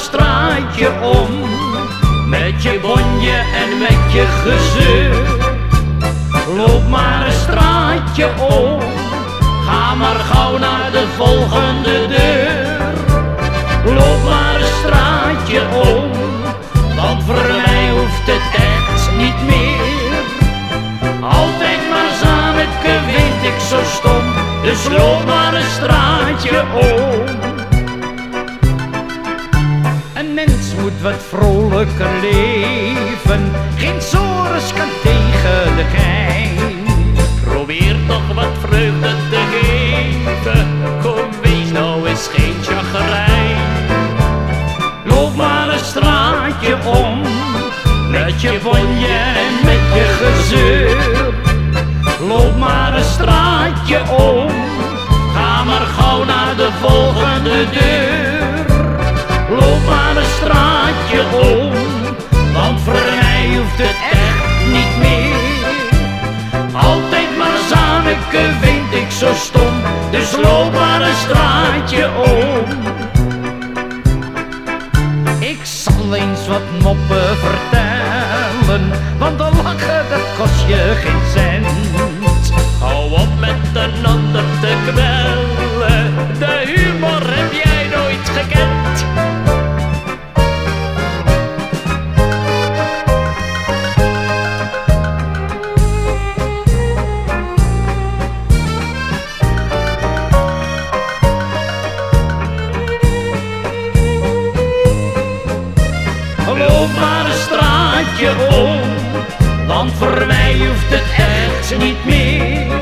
straatje om. Met je bonje en met je gezeur. Loop maar een straatje om. Ga maar gauw naar de volgende deur. Loop maar een straatje om. Want voor mij hoeft het echt niet meer. Altijd maar Zanneke vind ik zo stom. Dus loop maar een straatje om. Wat vrolijker leven. Geen sores kan tegen de gein. Probeer toch wat vreugde te geven. Kom, wees nou eens geen chagrijn. Loop maar een straatje om. Met je met je. Het echt niet meer. Altijd maar Zanneke vind ik zo stom. Dus loop maar een straatje om. Ik zal eens wat moppen vertellen, want dan lachen dat kost je geen cent. Hou op met een ander want voor mij hoeft het echt niet meer.